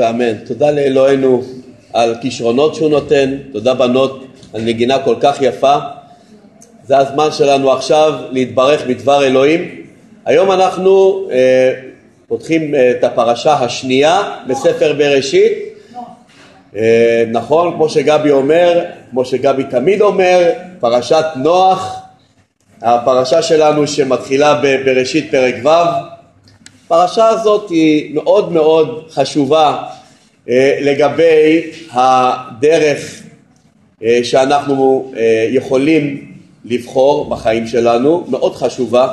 אמן ואמן. תודה לאלוהינו על כישרונות שהוא נותן, תודה בנות על נגינה כל כך יפה. זה הזמן שלנו עכשיו להתברך בדבר אלוהים. היום אנחנו אה, פותחים אה, את הפרשה השנייה בספר בראשית. אה, נכון, כמו שגבי אומר, כמו שגבי תמיד אומר, פרשת נוח, הפרשה שלנו שמתחילה בבראשית פרק ו'. הפרשה הזאת היא מאוד מאוד חשובה אה, לגבי הדרך אה, שאנחנו אה, יכולים לבחור בחיים שלנו, מאוד חשובה.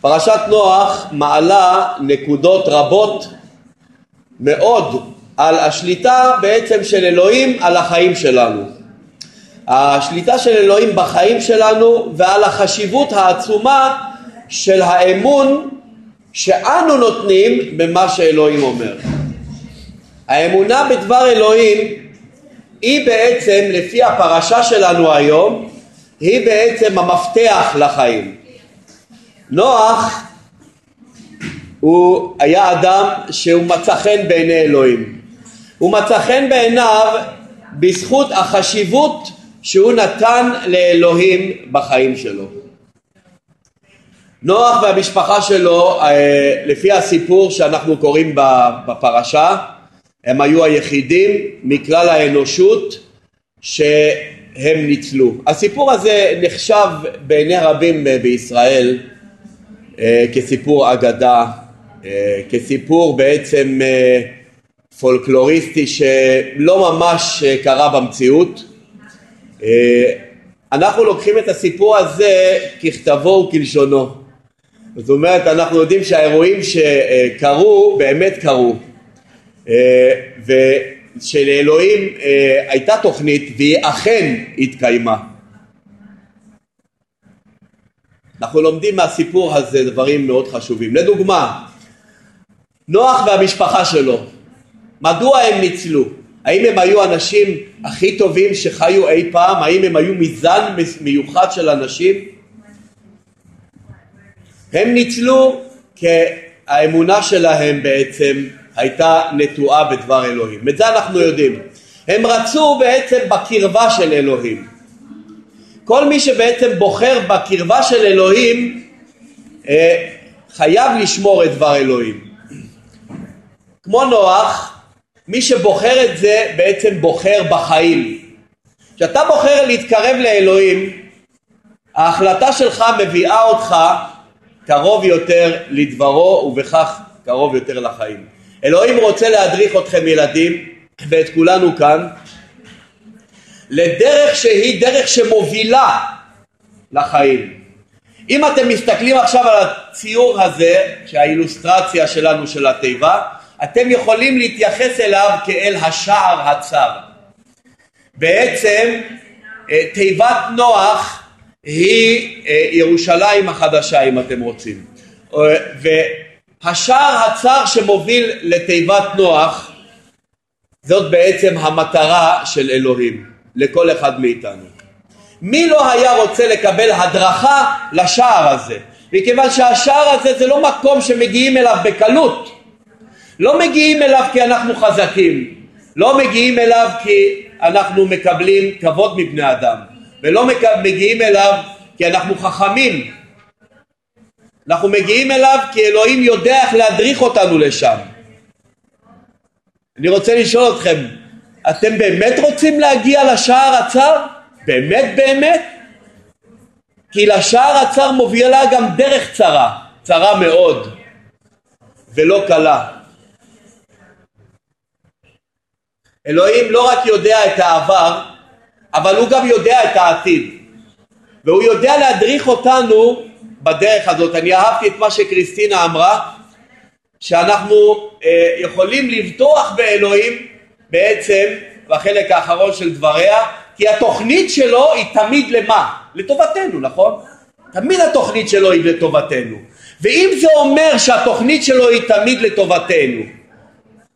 פרשת נוח מעלה נקודות רבות מאוד על השליטה בעצם של אלוהים על החיים שלנו. השליטה של אלוהים בחיים שלנו ועל החשיבות העצומה של האמון שאנו נותנים במה שאלוהים אומר. האמונה בדבר אלוהים היא בעצם, לפי הפרשה שלנו היום, היא בעצם המפתח לחיים. נוח הוא היה אדם שהוא מצא חן בעיני אלוהים. הוא מצא חן בעיניו בזכות החשיבות שהוא נתן לאלוהים בחיים שלו. נוח והמשפחה שלו, אה, לפי הסיפור שאנחנו קוראים בפרשה, הם היו היחידים מכלל האנושות שהם ניצלו. הסיפור הזה נחשב בעיני רבים בישראל אה, כסיפור אגדה, אה, כסיפור בעצם פולקלוריסטי שלא ממש קרה במציאות. אנחנו לוקחים את הסיפור הזה ככתבו וכלשונו. זאת אומרת אנחנו יודעים שהאירועים שקרו באמת קרו אה, ושלאלוהים אה, הייתה תוכנית והיא אכן התקיימה. אנחנו לומדים מהסיפור הזה דברים מאוד חשובים. לדוגמה, נוח והמשפחה שלו, מדוע הם ניצלו? האם הם היו האנשים הכי טובים שחיו אי פעם? האם הם היו מזן מיוחד של אנשים? הם ניצלו כי האמונה שלהם בעצם הייתה נטועה בדבר אלוהים. את זה אנחנו יודעים. הם רצו בעצם בקרבה של אלוהים. כל מי שבעצם בוחר בקרבה של אלוהים אה, חייב לשמור את דבר אלוהים. כמו נוח, מי שבוחר את זה בעצם בוחר בחיים. כשאתה בוחר להתקרב לאלוהים, ההחלטה שלך מביאה אותך קרוב יותר לדברו ובכך קרוב יותר לחיים. אלוהים רוצה להדריך אתכם ילדים ואת כולנו כאן לדרך שהיא דרך שמובילה לחיים. אם אתם מסתכלים עכשיו על הציור הזה, שהאילוסטרציה שלנו של התיבה, אתם יכולים להתייחס אליו כאל השער הצר. בעצם אה, תיבת נוח היא אה, ירושלים החדשה אם אתם רוצים. אה, והשער הצר שמוביל לתיבת נוח זאת בעצם המטרה של אלוהים לכל אחד מאיתנו. מי לא היה רוצה לקבל הדרכה לשער הזה? מכיוון שהשער הזה זה לא מקום שמגיעים אליו בקלות. לא מגיעים אליו כי אנחנו חזקים, לא מגיעים אליו כי אנחנו מקבלים כבוד מבני אדם. ולא מגיעים אליו כי אנחנו חכמים אנחנו מגיעים אליו כי אלוהים יודע איך להדריך אותנו לשם אני רוצה לשאול אתכם אתם באמת רוצים להגיע לשער הצר? באמת באמת? כי לשער הצר מובילה גם דרך צרה, צרה מאוד ולא קלה. אלוהים לא רק יודע את העבר, אבל הוא גם יודע את העתיד והוא יודע להדריך אותנו בדרך הזאת. אני אהבתי את מה שקריסטינה אמרה שאנחנו אה, יכולים לבטוח באלוהים בעצם בחלק האחרון של דבריה כי התוכנית שלו היא תמיד למה? לטובתנו נכון? תמיד התוכנית שלו היא לטובתנו ואם זה אומר שהתוכנית שלו היא תמיד לטובתנו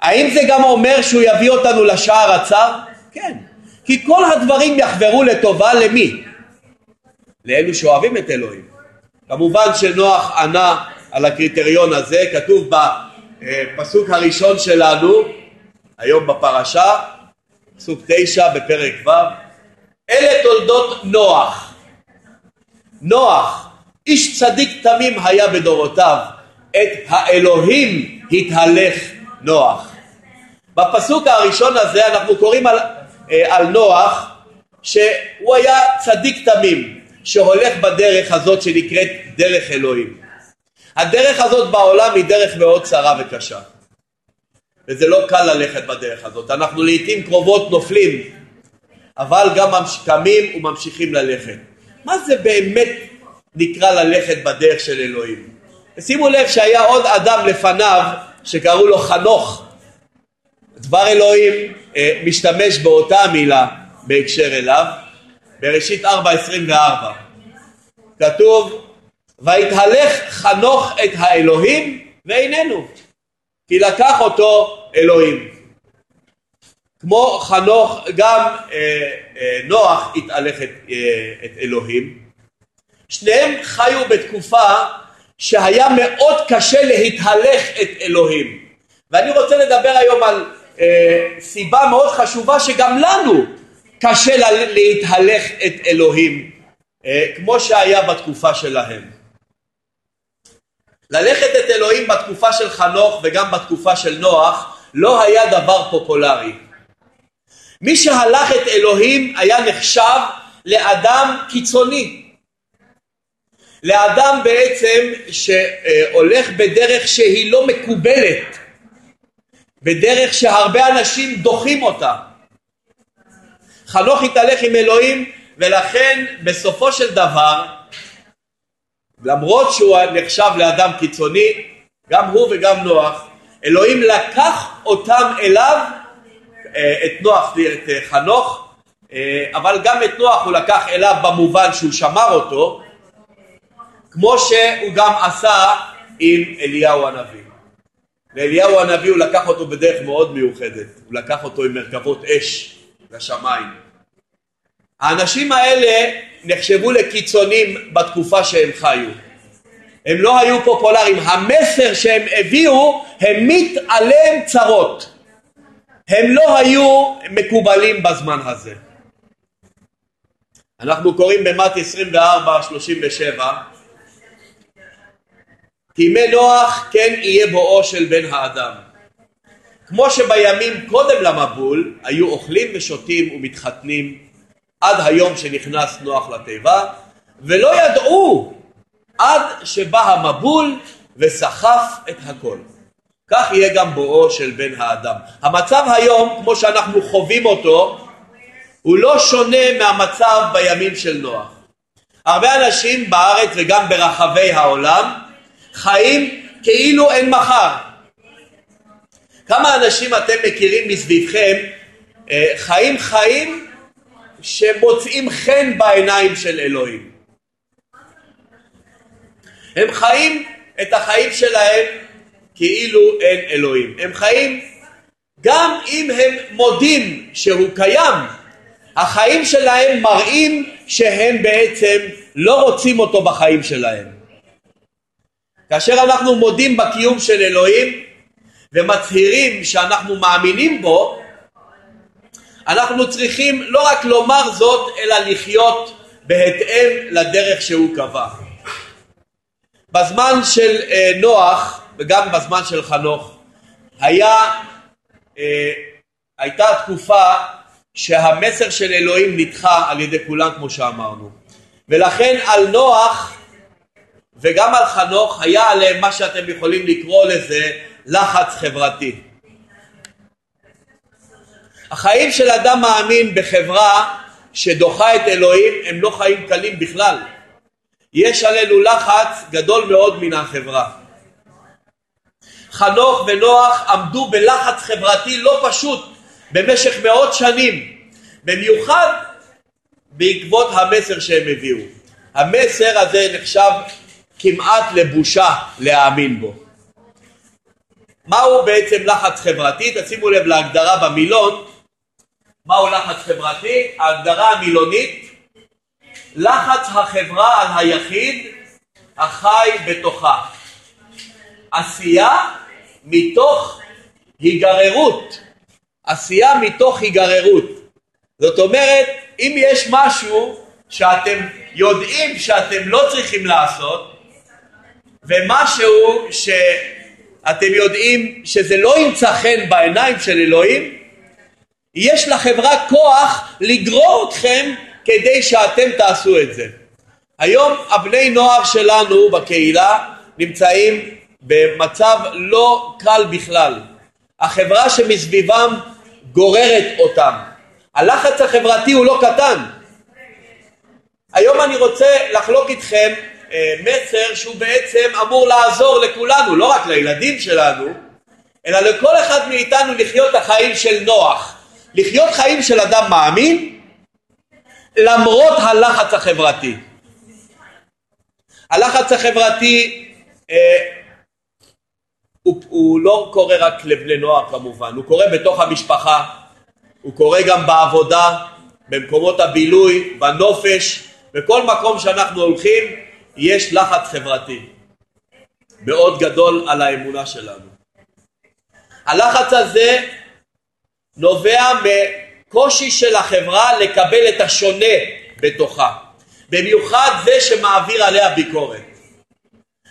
האם זה גם אומר שהוא יביא אותנו לשער הצר? כן כי כל הדברים יחברו לטובה למי? לאלו שאוהבים את אלוהים. כמובן שנוח ענה על הקריטריון הזה, כתוב בפסוק הראשון שלנו היום בפרשה, פסוק תשע בפרק ו', אלה תולדות נוח. נוח, איש צדיק תמים היה בדורותיו, את האלוהים התהלך נוח. בפסוק הראשון הזה אנחנו קוראים על, על נוח שהוא היה צדיק תמים שהולך בדרך הזאת שנקראת דרך אלוהים. הדרך הזאת בעולם היא דרך מאוד צרה וקשה וזה לא קל ללכת בדרך הזאת. אנחנו לעיתים קרובות נופלים אבל גם קמים וממשיכים ללכת. מה זה באמת נקרא ללכת בדרך של אלוהים? שימו לב שהיה עוד אדם לפניו שקראו לו חנוך. דבר אלוהים אה, משתמש באותה מילה בהקשר אליו, בראשית 4.24. כתוב ויתהלך חנוך את האלוהים ואיננו כי לקח אותו אלוהים. כמו חנוך גם אה, אה, נוח התהלך את, אה, את אלוהים. שניהם חיו בתקופה שהיה מאוד קשה להתהלך את אלוהים. ואני רוצה לדבר היום על סיבה מאוד חשובה שגם לנו קשה לה, להתהלך את אלוהים, אה, כמו שהיה בתקופה שלהם. ללכת את אלוהים בתקופה של חנוך וגם בתקופה של נוח לא היה דבר פופולרי. מי שהלך את אלוהים היה נחשב לאדם קיצוני. לאדם בעצם שהולך בדרך שהיא לא מקובלת, בדרך שהרבה אנשים דוחים אותה. חנוך התהלך עם אלוהים ולכן בסופו של דבר למרות שהוא נחשב לאדם קיצוני גם הוא וגם נוח אלוהים לקח אותם אליו אה, את נוח, את אה, חנוך אה, אבל גם את נוח הוא לקח אליו במובן שהוא שמר אותו כמו שהוא גם עשה עם אליהו הנביא. ואליהו הנביא הוא לקח אותו בדרך מאוד מיוחדת, הוא לקח אותו עם מרכבות אש לשמיים. האנשים האלה נחשבו לקיצונים בתקופה שהם חיו. הם לא היו פופולריים, המסר שהם הביאו העמיד עליהם צרות. הם לא היו מקובלים בזמן הזה. אנחנו קוראים במט 24-37 כי ימי נוח כן יהיה בואו של בן האדם. כמו שבימים קודם למבול היו אוכלים ושותים ומתחתנים עד היום שנכנס נוח לתיבה ולא ידעו עד שבא המבול וסחף את הכל. כך יהיה גם בואו של בן האדם. המצב היום, כמו שאנחנו חווים אותו, הוא לא שונה מהמצב בימים של נוח. הרבה אנשים בארץ וגם ברחבי העולם חיים כאילו אין מחר. כמה אנשים אתם מכירים מסביבכם אה, חיים חיים שמוצאים חן בעיניים של אלוהים. הם חיים את החיים שלהם כאילו אין אלוהים. הם חיים גם אם הם מודים שהוא קיים, החיים שלהם מראים שהם בעצם לא רוצים אותו בחיים שלהם. כאשר אנחנו מודים בקיום של אלוהים ומצהירים שאנחנו מאמינים בו, אנחנו צריכים לא רק לומר זאת, אלא לחיות בהתאם לדרך שהוא קבע. בזמן של אה, נוח וגם בזמן של חנוך היה, אה, הייתה תקופה שהמסר של אלוהים נדחה על ידי כולם כמו שאמרנו ולכן על נוח וגם על חנוך היה עליהם מה שאתם יכולים לקרוא לזה לחץ חברתי. החיים של אדם מאמין בחברה שדוחה את אלוהים הם לא חיים קלים בכלל. יש עלינו לחץ גדול מאוד מן החברה. חנוך ונוח עמדו בלחץ חברתי לא פשוט במשך מאות שנים, במיוחד בעקבות המסר שהם הביאו. המסר הזה נחשב כמעט לבושה להאמין בו. מהו בעצם לחץ חברתי? תשימו לב להגדרה במילון. מהו לחץ חברתי? ההגדרה המילונית לחץ החברה על היחיד החי בתוכה. עשייה מתוך היגררות עשייה מתוך היגררות. זאת אומרת, אם יש משהו שאתם יודעים שאתם לא צריכים לעשות, ומשהו שאתם יודעים שזה לא ימצא חן בעיניים של אלוהים, יש לחברה כוח לגרור אתכם כדי שאתם תעשו את זה. היום הבני נוער שלנו בקהילה נמצאים במצב לא קל בכלל. החברה שמסביבם גוררת אותם. הלחץ החברתי הוא לא קטן. היום אני רוצה לחלוק איתכם מסר שהוא בעצם אמור לעזור לכולנו, לא רק לילדים שלנו, אלא לכל אחד מאיתנו לחיות החיים של נוח, לחיות חיים של אדם מאמין למרות הלחץ החברתי. הלחץ החברתי אה, הוא, הוא לא קורה רק לבני נוער כמובן, הוא קורה בתוך המשפחה, הוא קורה גם בעבודה, במקומות הבילוי, בנופש, בכל מקום שאנחנו הולכים יש לחץ חברתי מאוד גדול על האמונה שלנו. הלחץ הזה נובע מקושי של החברה לקבל את השונה בתוכה, במיוחד זה שמעביר עליה ביקורת.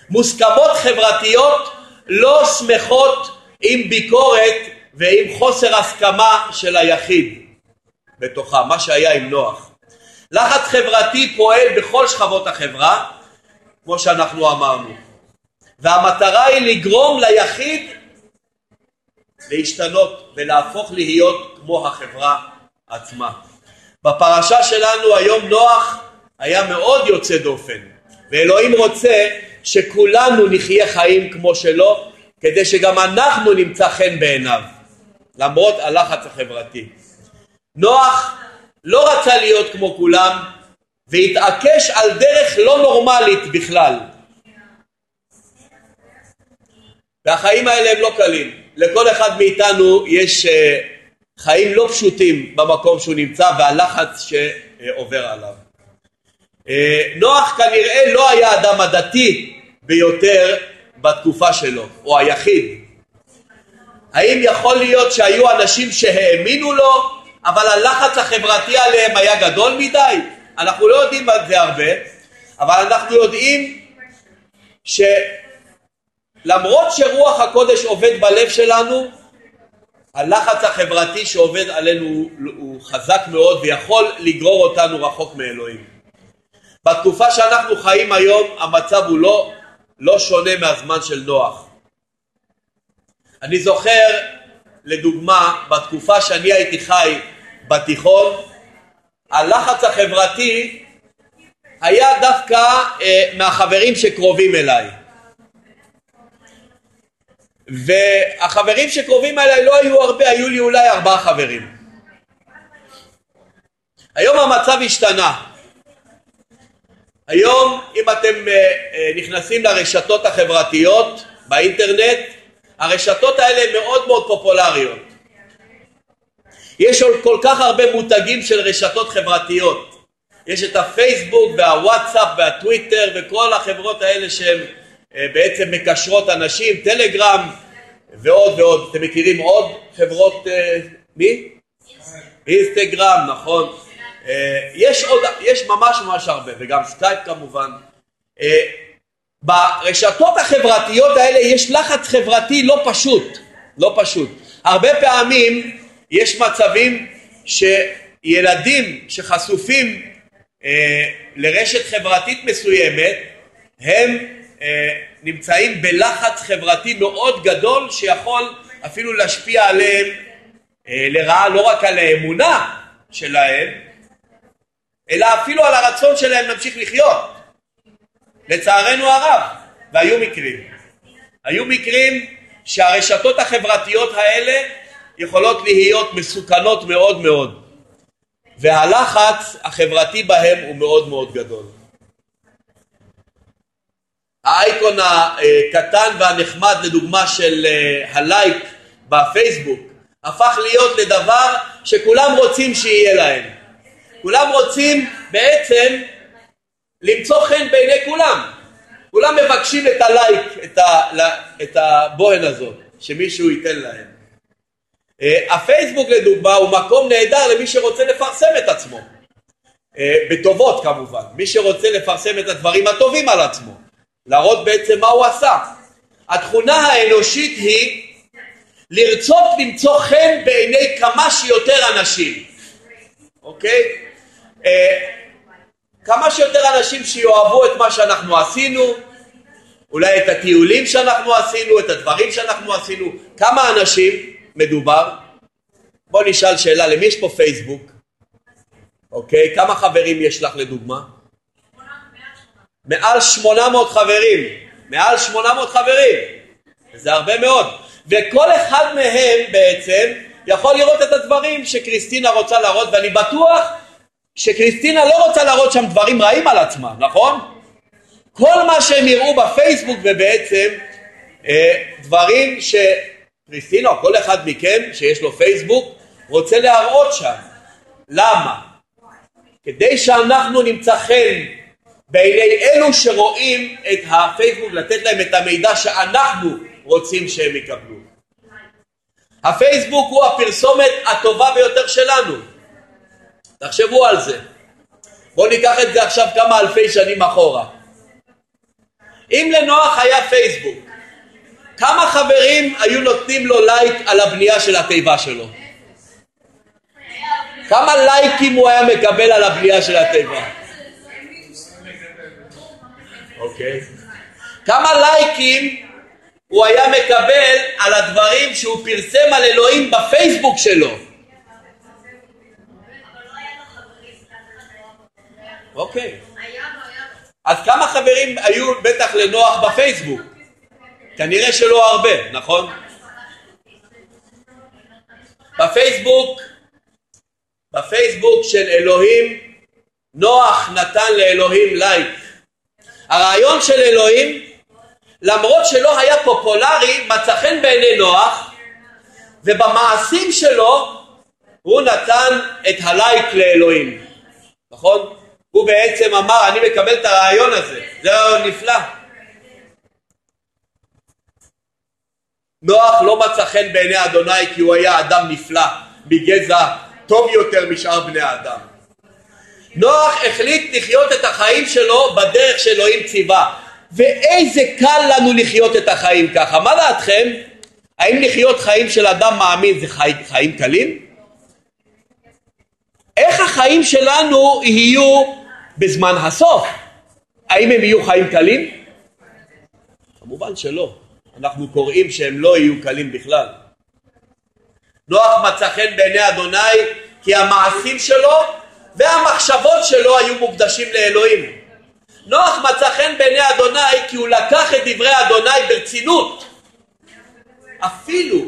מוסכמות חברתיות לא שמחות עם ביקורת ועם חוסר הסכמה של היחיד בתוכה, מה שהיה עם נוח. לחץ חברתי פועל בכל שכבות החברה, כמו שאנחנו אמרנו, והמטרה היא לגרום ליחיד להשתנות ולהפוך להיות כמו החברה עצמה. בפרשה שלנו היום נוח היה מאוד יוצא דופן, ואלוהים רוצה שכולנו נחיה חיים כמו שלו, כדי שגם אנחנו נמצא חן בעיניו, למרות הלחץ החברתי. נוח לא רצה להיות כמו כולם, והתעקש על דרך לא נורמלית בכלל. והחיים האלה הם לא קלים. לכל אחד מאיתנו יש uh, חיים לא פשוטים במקום שהוא נמצא והלחץ שעובר עליו. Uh, נוח כנראה לא היה האדם הדתי ביותר בתקופה שלו, או היחיד. האם יכול להיות שהיו אנשים שהאמינו לו, אבל הלחץ החברתי עליהם היה גדול מדי? אנחנו לא יודעים על זה הרבה, אבל אנחנו יודעים שלמרות שרוח הקודש עובד בלב שלנו, הלחץ החברתי שעובד עלינו הוא, הוא חזק מאוד ויכול לגרור אותנו רחוק מאלוהים. בתקופה שאנחנו חיים היום המצב הוא לא, לא שונה מהזמן של נוח. אני זוכר לדוגמה בתקופה שאני הייתי חי בתיכון הלחץ החברתי היה דווקא אה, מהחברים שקרובים אליי. והחברים שקרובים אליי לא היו הרבה, היו לי אולי ארבעה חברים. היום המצב השתנה. היום אם אתם אה, אה, נכנסים לרשתות החברתיות באינטרנט, הרשתות האלה מאוד מאוד פופולריות. יש עוד כל כך הרבה מותגים של רשתות חברתיות. יש את הפייסבוק והוואטסאפ והטוויטר וכל החברות האלה שהן אה, בעצם מקשרות אנשים, טלגרם ועוד ועוד. אתם מכירים עוד חברות, אה, מי? אינסטגרם, נכון. אה, יש עוד, יש ממש ממש הרבה, וגם סקייפ כמובן. ברשתות החברתיות האלה יש לחץ חברתי לא פשוט, לא פשוט. הרבה פעמים יש מצבים שילדים שחשופים אה, לרשת חברתית מסוימת הם אה, נמצאים בלחץ חברתי מאוד גדול שיכול אפילו להשפיע עליהם אה, לרעה לא רק על האמונה שלהם אלא אפילו על הרצון שלהם להמשיך לחיות. לצערנו הרב והיו מקרים. היו מקרים שהרשתות החברתיות האלה יכולות להיות מסוכנות מאוד מאוד והלחץ החברתי בהם הוא מאוד מאוד גדול. האייקון הקטן והנחמד לדוגמה של אה, הלייק בפייסבוק הפך להיות לדבר שכולם רוצים שיהיה להם. כולם רוצים בעצם למצוא חן בעיני כולם. כולם מבקשים את הלייק, את, ה, את הבוהן הזאת, שמישהו ייתן להם. אה, הפייסבוק לדוגמה הוא מקום נהדר למי שרוצה לפרסם את עצמו. אה, בטובות כמובן, מי שרוצה לפרסם את הדברים הטובים על עצמו, להראות בעצם מה הוא עשה. התכונה האנושית היא לרצות למצוא חן בעיני כמה שיותר אנשים, אוקיי? אה, כמה שיותר אנשים שיאהבו את מה שאנחנו עשינו, אולי את הטיולים שאנחנו עשינו, את הדברים שאנחנו עשינו, כמה אנשים מדובר? בוא נשאל שאלה, למי יש פה פייסבוק? אוקיי, כמה חברים יש לך לדוגמה? מעל 800 חברים, מעל 800 חברים, זה הרבה מאוד, וכל אחד מהם בעצם יכול לראות את הדברים שקריסטינה רוצה להראות, ואני בטוח שקריסטינה לא רוצה להראות שם דברים רעים על עצמה, נכון? כל מה שהם יראו בפייסבוק ובעצם אה, דברים שקריסטינה או כל אחד מכם שיש לו פייסבוק רוצה להראות שם. למה? כדי שאנחנו נמצא חן בעיני אלו שרואים את הפייסבוק, לתת להם את המידע שאנחנו רוצים שהם יקבלו. הפייסבוק הוא הפרסומת הטובה ביותר שלנו. תחשבו על זה. בואו ניקח את זה עכשיו כמה אלפי שנים אחורה. אם לנוח היה פייסבוק, כמה חברים היו נותנים לו לייק על הבנייה של התיבה שלו? כמה לייקים הוא היה מקבל על הבנייה של התיבה? אוקיי. כמה לייקים הוא היה מקבל על הדברים שהוא פרסם על אלוהים בפייסבוק שלו? אוקיי. אז כמה חברים היו בטח לנוח בפייסבוק? כנראה שלא הרבה, נכון? בפייסבוק, בפייסבוק של אלוהים, נוח נתן לאלוהים לייק. הרעיון של אלוהים, למרות שלא היה פופולרי, מצא חן בעיני נוח, ובמעשים שלו הוא נתן את הלייק לאלוהים, נכון? הוא בעצם אמר, אני מקבל את הרעיון הזה, זה נפלא. נוח לא מצא חן בעיני אדוני כי הוא היה אדם נפלא, מגזע טוב יותר משאר בני האדם. נוח החליט לחיות את החיים שלו בדרך שאלוהים ציווה. ואיזה קל לנו לחיות את החיים ככה. מה דעתכם? האם לחיות חיים של אדם מאמין זה חי, חיים קלים? איך החיים שלנו יהיו בזמן הסוף? האם הם יהיו חיים קלים? כמובן שלא. אנחנו קוראים שהם לא יהיו קלים בכלל. נוח מצא חן בעיני אדוני כי המעשים שלו והמחשבות שלו היו מוקדשים לאלוהים. נוח מצא חן בעיני אדוני כי הוא לקח את דברי אדוני ברצינות. אפילו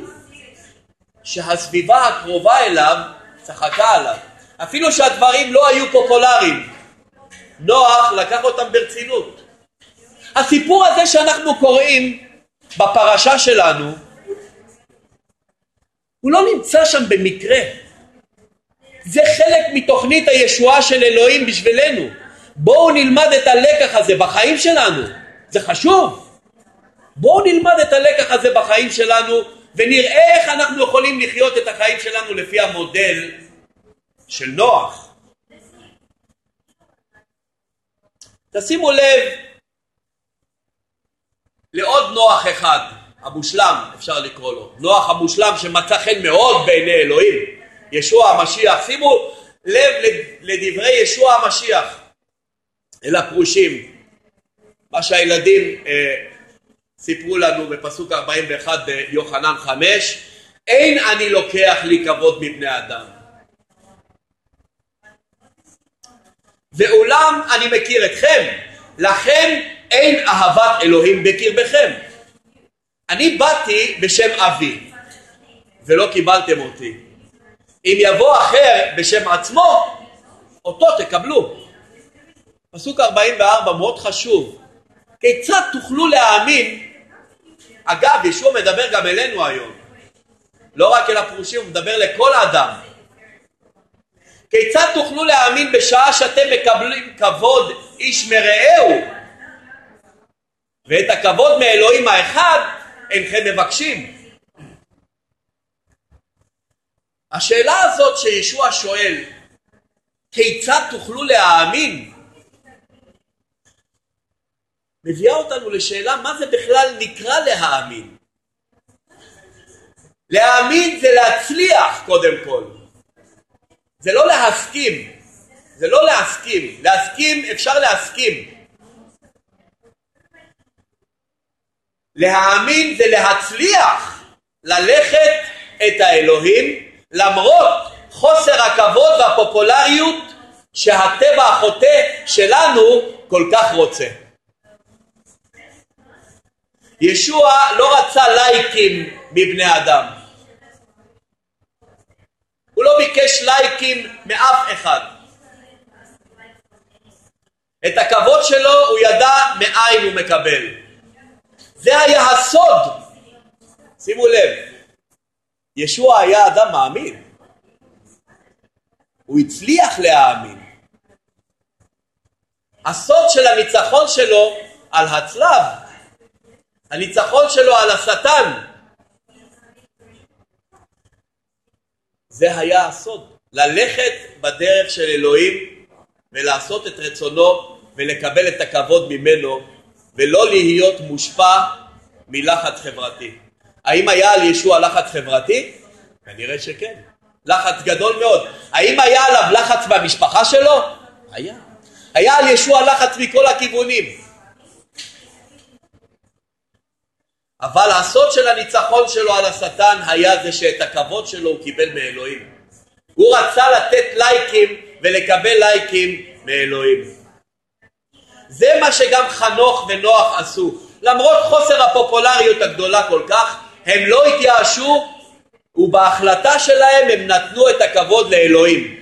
שהסביבה הקרובה אליו צחקה עליו. אפילו שהדברים לא היו פופולריים. נוח לקח אותם ברצינות. הסיפור הזה שאנחנו קוראים בפרשה שלנו, הוא לא נמצא שם במקרה. זה חלק מתוכנית הישועה של אלוהים בשבילנו. בואו נלמד את הלקח הזה בחיים שלנו, זה חשוב. בואו נלמד את הלקח הזה בחיים שלנו ונראה איך אנחנו יכולים לחיות את החיים שלנו לפי המודל של נוח. תשימו לב לעוד נוח אחד, המושלם אפשר לקרוא לו, נוח המושלם שמצא חן מאוד בעיני אלוהים, ישוע המשיח, שימו לב לדברי ישוע המשיח אל הפרושים, מה שהילדים אה, סיפרו לנו בפסוק 41 ביוחנן 5, אין אני לוקח לי כבוד מבני אדם. ואולם אני מכיר אתכם, לכן אין אהבת אלוהים בקרבכם. אני באתי בשם אבי, ולא קיבלתם אותי. אם יבוא אחר בשם עצמו, אותו תקבלו. פסוק 44 מאוד חשוב. כיצד תוכלו להאמין, אגב, ישוע מדבר גם אלינו היום, לא רק אל הפרושים, הוא מדבר לכל האדם. כיצד תוכלו להאמין בשעה שאתם מקבלים כבוד איש מרעהו ואת הכבוד מאלוהים האחד אינכם מבקשים? השאלה הזאת שישוע שואל, כיצד תוכלו להאמין? מביאה אותנו לשאלה מה זה בכלל נקרא להאמין. להאמין זה להצליח קודם כל. זה לא להסכים. זה לא להסכים. להסכים, אפשר להסכים. להאמין זה להצליח ללכת את האלוהים למרות חוסר הכבוד והפופולריות שהטבע החוטא שלנו כל כך רוצה. ישוע לא רצה לייקים מבני אדם. הוא לא ביקש לייקים מאף אחד. את הכבוד שלו הוא ידע מאין הוא מקבל. זה היה הסוד. שימו לב, ישוע היה אדם מאמין. הוא הצליח להאמין. הסוד של הניצחון שלו על הצלב, הניצחון שלו על השטן, זה היה הסוד. ללכת בדרך של אלוהים ולעשות את רצונו ולקבל את הכבוד ממנו ולא להיות מושפע מלחץ חברתי. האם היה על ישוע לחץ חברתי? כנראה שכן. לחץ גדול מאוד. האם היה עליו לחץ במשפחה שלו? היה. היה על ישוע לחץ מכל הכיוונים. אבל הסוד של הניצחון שלו על השטן היה זה שאת הכבוד שלו הוא קיבל מאלוהים. הוא רצה לתת לייקים ולקבל לייקים מאלוהים. זה מה שגם חנוך ונוח עשו. למרות חוסר הפופולריות הגדולה כל כך, הם לא התייאשו ובהחלטה שלהם הם נתנו את הכבוד לאלוהים.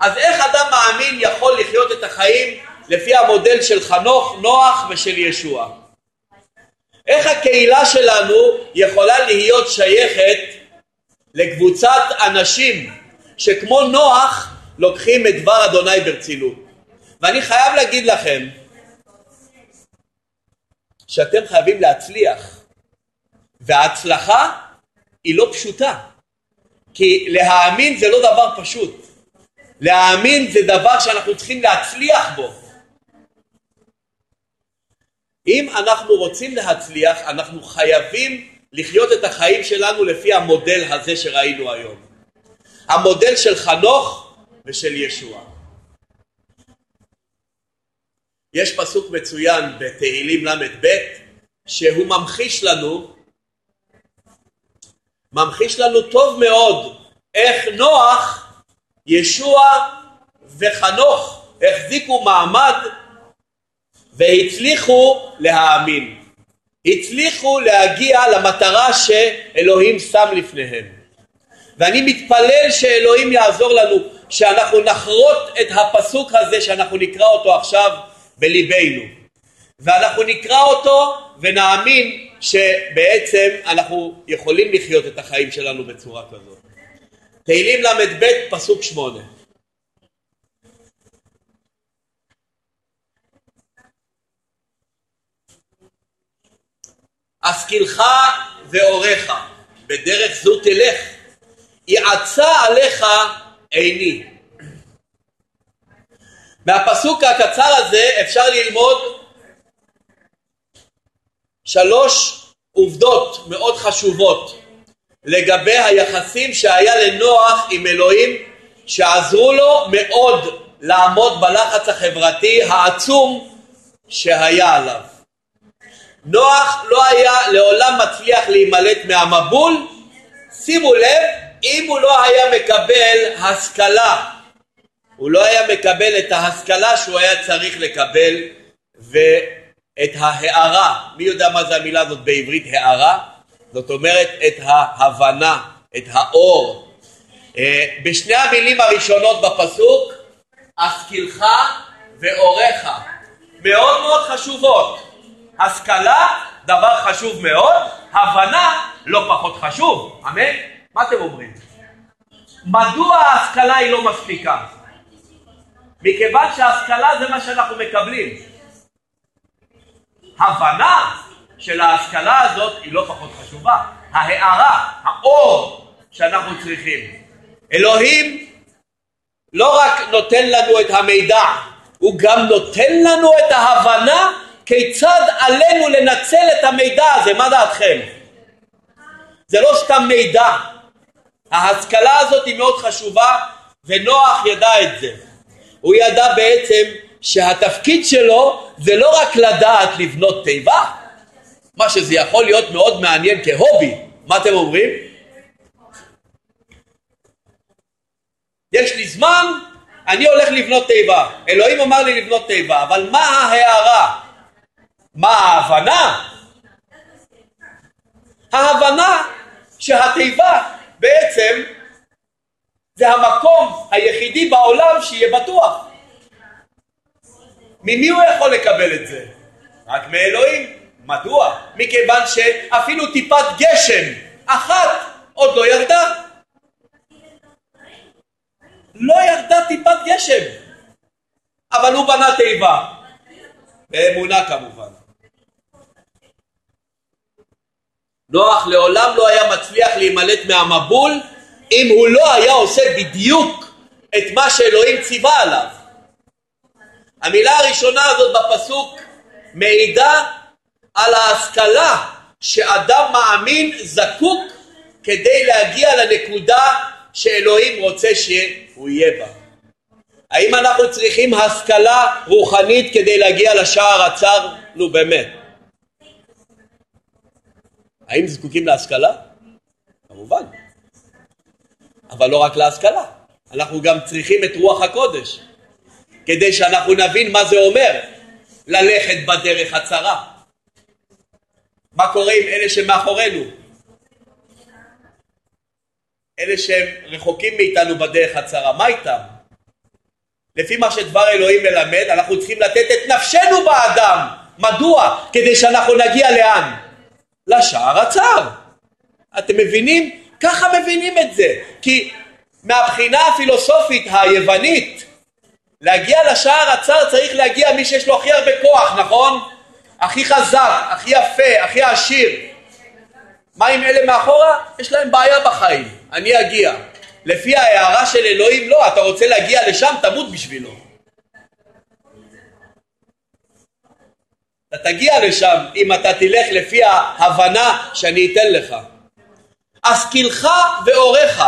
אז איך אדם מאמין יכול לחיות את החיים לפי המודל של חנוך, נוח ושל ישוע? איך הקהילה שלנו יכולה להיות שייכת לקבוצת אנשים שכמו נוח לוקחים את דבר אדוני ברצינות? ואני חייב להגיד לכם שאתם חייבים להצליח. וההצלחה היא לא פשוטה כי להאמין זה לא דבר פשוט. להאמין זה דבר שאנחנו צריכים להצליח בו. אם אנחנו רוצים להצליח אנחנו חייבים לחיות את החיים שלנו לפי המודל הזה שראינו היום. המודל של חנוך ושל ישוע יש פסוק מצוין בתהילים ל"ב שהוא ממחיש לנו ממחיש לנו טוב מאוד איך נוח, ישוע וחנוך החזיקו מעמד והצליחו להאמין. הצליחו להגיע למטרה שאלוהים שם לפניהם. ואני מתפלל שאלוהים יעזור לנו שאנחנו נחרוט את הפסוק הזה שאנחנו נקרא אותו עכשיו בליבנו. ואנחנו נקרא אותו ונאמין שבעצם אנחנו יכולים לחיות את החיים שלנו בצורה כזאת. תהילים ל"ב פסוק שמונה השכילך ואורך, בדרך זו תלך, יעצה עליך עיני. מהפסוק הקצר הזה אפשר ללמוד שלוש עובדות מאוד חשובות לגבי היחסים שהיה לנוח עם אלוהים שעזרו לו מאוד לעמוד בלחץ החברתי העצום שהיה עליו. נוח לא היה לעולם מצליח להימלט מהמבול, שימו לב, אם הוא לא היה מקבל השכלה, הוא לא היה מקבל את ההשכלה שהוא היה צריך לקבל ו... את ההארה, מי יודע מה זה המילה הזאת בעברית הארה? זאת אומרת את ההבנה, את האור. אה, בשני המילים הראשונות בפסוק, השכילך ואורך, מאוד מאוד חשובות. השכלה, דבר חשוב מאוד, הבנה, לא פחות חשוב, אמן? מה אתם אומרים? מדוע ההשכלה היא לא מספיקה? מכיוון שההשכלה זה מה שאנחנו מקבלים. הבנה של ההשכלה הזאת היא לא פחות חשובה. ההארה, האור שאנחנו צריכים. אלוהים לא רק נותן לנו את המידע, הוא גם נותן לנו את ההבנה כיצד עלינו לנצל את המידע הזה, מה דעתכם? זה לא סתם מידע, ההשכלה הזאת היא מאוד חשובה ונוח ידע את זה. הוא ידע בעצם שהתפקיד שלו זה לא רק לדעת לבנות תיבה, מה שזה יכול להיות מאוד מעניין כהובי, מה אתם אומרים? יש לי זמן, אני הולך לבנות תיבה. אלוהים אמר לי לבנות תיבה, אבל מה ההערה? מה ההבנה? ההבנה שהתיבה בעצם זה המקום היחידי בעולם שיהיה בטוח. ממי הוא יכול לקבל את זה? רק מאלוהים. מדוע? מכיוון שאפילו טיפת גשם אחת עוד לא ירדה. לא ירדה טיפת גשם, אבל הוא בנה תיבה, באמונה כמובן. נוח לעולם לא היה מצליח להימלט מהמבול אם הוא לא היה עושה בדיוק את מה שאלוהים ציווה עליו. המילה הראשונה הזאת בפסוק מעידה על ההשכלה שאדם מאמין זקוק כדי להגיע לנקודה שאלוהים רוצה שהוא יהיה בה. האם אנחנו צריכים השכלה רוחנית כדי להגיע לשער הצר? נו באמת. האם זקוקים להשכלה? כמובן. אבל לא רק להשכלה, אנחנו גם צריכים את רוח הקודש, כדי שאנחנו נבין מה זה אומר ללכת בדרך הצרה. מה קורה עם אלה שמאחורינו? אלה שהם רחוקים מאיתנו בדרך הצרה, מה איתם? לפי מה שדבר אלוהים מלמד, אנחנו צריכים לתת את נפשנו באדם. מדוע? כדי שאנחנו נגיע לאן? לשער הצר. אתם מבינים? ככה מבינים את זה. כי מהבחינה הפילוסופית היוונית, להגיע לשער הצר צריך להגיע מי שיש לו הכי הרבה כוח, נכון? הכי חזק, הכי יפה, הכי עשיר. מה עם אלה מאחורה? יש להם בעיה בחיים. אני אגיע. לפי ההערה של אלוהים, לא, אתה רוצה להגיע לשם, תמות בשבילו. אתה תגיע לשם אם אתה תלך לפי ההבנה שאני אתן לך. השכילך ואורך.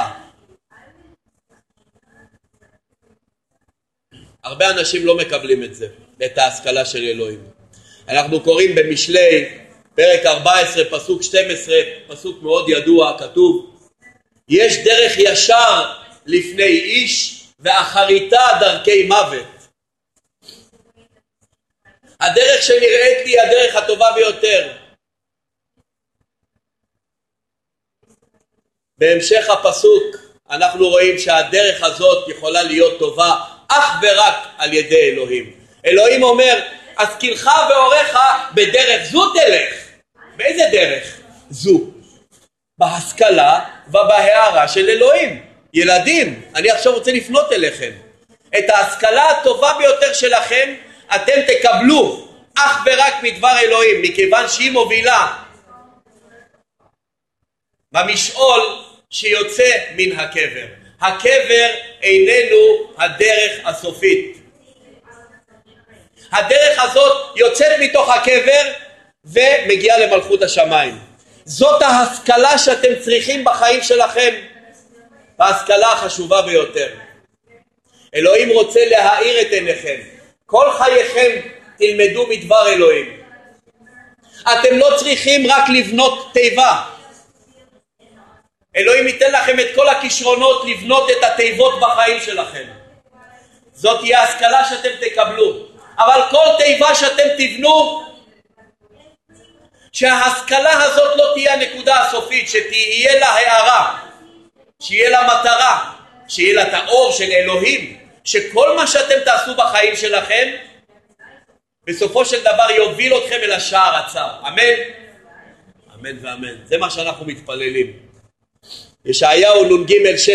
הרבה אנשים לא מקבלים את זה, את ההשכלה של אלוהים. אנחנו קוראים במשלי, פרק 14, פסוק 12, פסוק מאוד ידוע, כתוב יש דרך ישר לפני איש ואחריתה דרכי מוות. הדרך שנראית לי הדרך הטובה ביותר. בהמשך הפסוק אנחנו רואים שהדרך הזאת יכולה להיות טובה אך ורק על ידי אלוהים. אלוהים אומר, השכילך ואורך בדרך זו תלך. באיזה דרך? זו. בהשכלה ובהערה של אלוהים. ילדים, אני עכשיו רוצה לפנות אליכם. את ההשכלה הטובה ביותר שלכם אתם תקבלו אך ורק מדבר אלוהים, מכיוון שהיא מובילה במשעול שיוצא מן הקבר. הקבר איננו הדרך הסופית. הדרך הזאת יוצאת מתוך הקבר ומגיעה למלכות השמיים. זאת ההשכלה שאתם צריכים בחיים שלכם, ההשכלה החשובה ביותר. אלוהים רוצה להאיר את עיניכם. כל חייכם תלמדו מדבר אלוהים. אתם לא צריכים רק לבנות תיבה. אלוהים ייתן לכם את כל הכישרונות לבנות את התיבות בחיים שלכם. זאת תהיה השכלה שאתם תקבלו. אבל כל תיבה שאתם תבנו, שההשכלה הזאת לא תהיה הנקודה הסופית, שתהיה לה הערה, שיהיה לה מטרה, שיהיה לה את האור של אלוהים, שכל מה שאתם תעשו בחיים שלכם, בסופו של דבר יוביל אתכם אל השער הצר. אמן? אמן ואמן. זה מה שאנחנו מתפללים. ישעיהו נ"ג 6